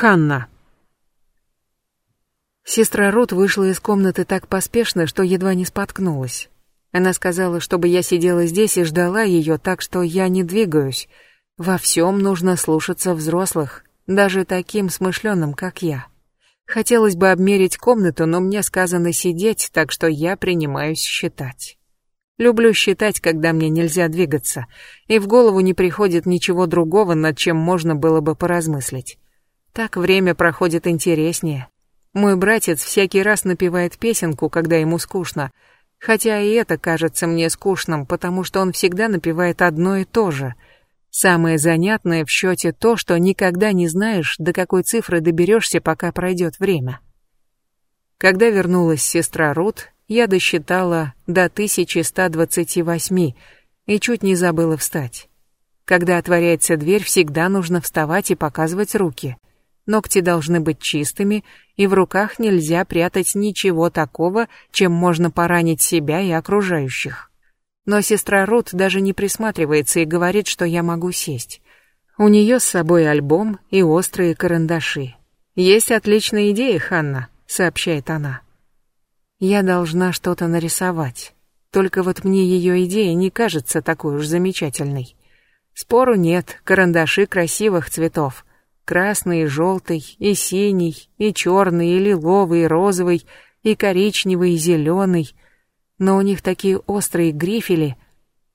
Ханна. Сестра Рут вышла из комнаты так поспешно, что едва не споткнулась. Она сказала, чтобы я сидела здесь и ждала ее, так что я не двигаюсь. Во всем нужно слушаться взрослых, даже таким смышленым, как я. Хотелось бы обмерить комнату, но мне сказано сидеть, так что я принимаюсь считать. Люблю считать, когда мне нельзя двигаться, и в голову не приходит ничего другого, над чем можно было бы поразмыслить. Так время проходит интереснее. Мой братец всякий раз напевает песенку, когда ему скучно, хотя и это кажется мне скучным, потому что он всегда напевает одно и то же. Самое занятное в счете то, что никогда не знаешь, до какой цифры доберешься, пока пройдет время. Когда вернулась сестра Рут, я досчитала до 1128 и чуть не забыла встать. Когда отворяется дверь, всегда нужно вставать и показывать руки — Ногти должны быть чистыми, и в руках нельзя прятать ничего такого, чем можно поранить себя и окружающих. Но сестра Рут даже не присматривается и говорит, что я могу сесть. У нее с собой альбом и острые карандаши. «Есть отличная идея, Ханна», — сообщает она. «Я должна что-то нарисовать. Только вот мне ее идея не кажется такой уж замечательной. Спору нет, карандаши красивых цветов — красный и желтый, и синий, и черный, и лиловый, и розовый, и коричневый, и зеленый. Но у них такие острые грифели.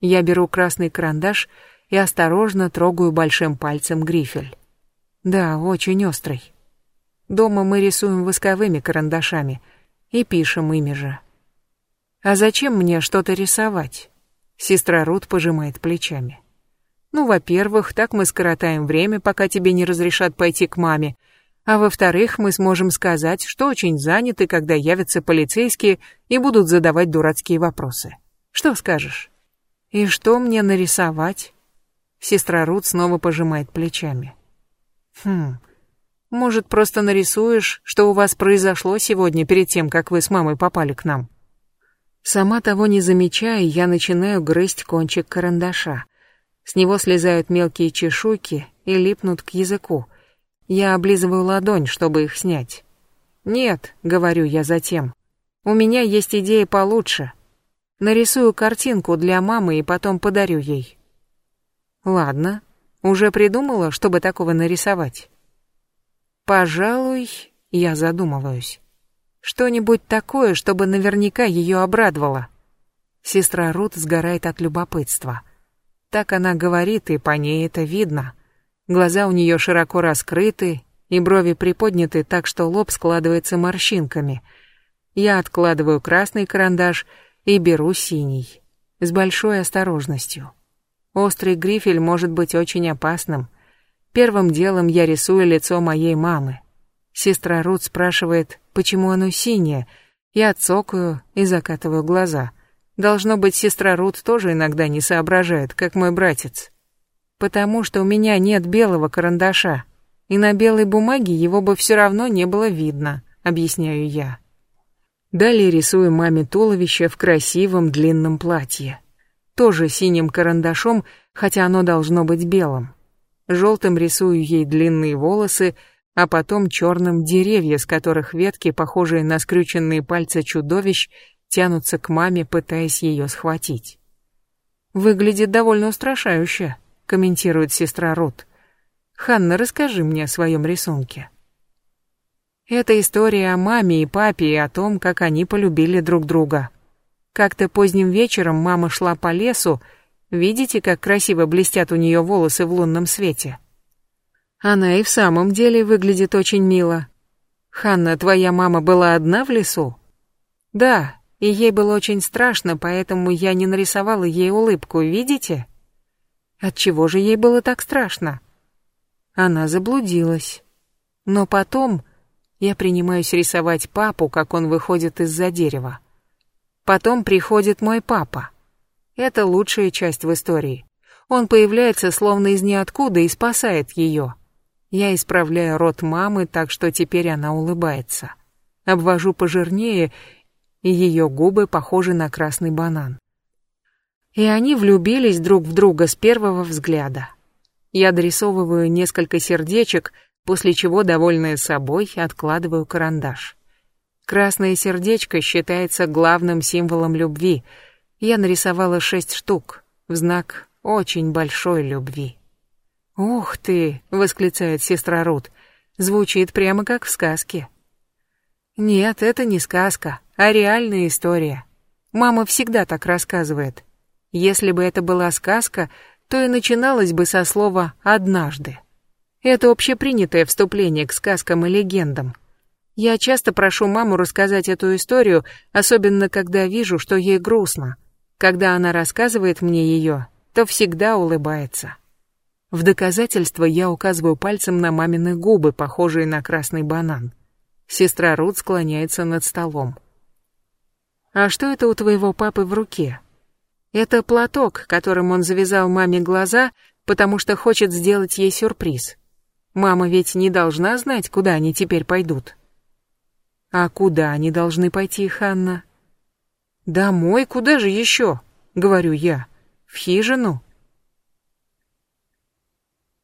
Я беру красный карандаш и осторожно трогаю большим пальцем грифель. Да, очень острый. Дома мы рисуем восковыми карандашами и пишем ими же. А зачем мне что-то рисовать? Сестра Рут пожимает плечами. Ну, во-первых, так мы скоротаем время, пока тебе не разрешат пойти к маме. А во-вторых, мы сможем сказать, что очень заняты, когда явятся полицейские и будут задавать дурацкие вопросы. Что скажешь? И что мне нарисовать? Сестра Рут снова пожимает плечами. Хм. Может, просто нарисуешь, что у вас произошло сегодня перед тем, как вы с мамой попали к нам? Сама того не замечая, я начинаю грызть кончик карандаша. С него слезают мелкие чешуйки и липнут к языку. Я облизываю ладонь, чтобы их снять. «Нет», — говорю я затем, — «у меня есть идея получше. Нарисую картинку для мамы и потом подарю ей». «Ладно, уже придумала, чтобы такого нарисовать?» «Пожалуй, я задумываюсь. Что-нибудь такое, чтобы наверняка ее обрадовало». Сестра Рут сгорает от любопытства. Так она говорит, и по ней это видно. Глаза у нее широко раскрыты, и брови приподняты так, что лоб складывается морщинками. Я откладываю красный карандаш и беру синий. С большой осторожностью. Острый грифель может быть очень опасным. Первым делом я рисую лицо моей мамы. Сестра Рут спрашивает, почему оно синее. Я цокаю и закатываю глаза. Должно быть, сестра Рут тоже иногда не соображает, как мой братец. Потому что у меня нет белого карандаша, и на белой бумаге его бы все равно не было видно, объясняю я. Далее рисую маме туловище в красивом длинном платье. Тоже синим карандашом, хотя оно должно быть белым. Желтым рисую ей длинные волосы, а потом черным деревья, с которых ветки, похожие на скрюченные пальцы чудовищ, тянутся к маме, пытаясь ее схватить. «Выглядит довольно устрашающе», — комментирует сестра Рут. «Ханна, расскажи мне о своем рисунке». Это история о маме и папе и о том, как они полюбили друг друга. Как-то поздним вечером мама шла по лесу, видите, как красиво блестят у нее волосы в лунном свете? Она и в самом деле выглядит очень мило. Ханна, твоя мама была одна в лесу? Да, и ей было очень страшно, поэтому я не нарисовала ей улыбку, видите? Отчего же ей было так страшно? Она заблудилась. Но потом я принимаюсь рисовать папу, как он выходит из-за дерева. Потом приходит мой папа. Это лучшая часть в истории. Он появляется словно из ниоткуда и спасает ее. Я исправляю рот мамы, так что теперь она улыбается. Обвожу пожирнее и ее губы похожи на красный банан. И они влюбились друг в друга с первого взгляда. Я дорисовываю несколько сердечек, после чего, довольная собой, откладываю карандаш. Красное сердечко считается главным символом любви. Я нарисовала шесть штук в знак очень большой любви. «Ух ты!» — восклицает сестра Рут. «Звучит прямо как в сказке». «Нет, это не сказка, а реальная история. Мама всегда так рассказывает. Если бы это была сказка, то и начиналась бы со слова «однажды». Это общепринятое вступление к сказкам и легендам. Я часто прошу маму рассказать эту историю, особенно когда вижу, что ей грустно. Когда она рассказывает мне ее, то всегда улыбается. В доказательство я указываю пальцем на мамины губы, похожие на красный банан. Сестра Рут склоняется над столом. «А что это у твоего папы в руке?» «Это платок, которым он завязал маме глаза, потому что хочет сделать ей сюрприз. Мама ведь не должна знать, куда они теперь пойдут». «А куда они должны пойти, Ханна?» «Домой, куда же еще?» — говорю я. «В хижину?»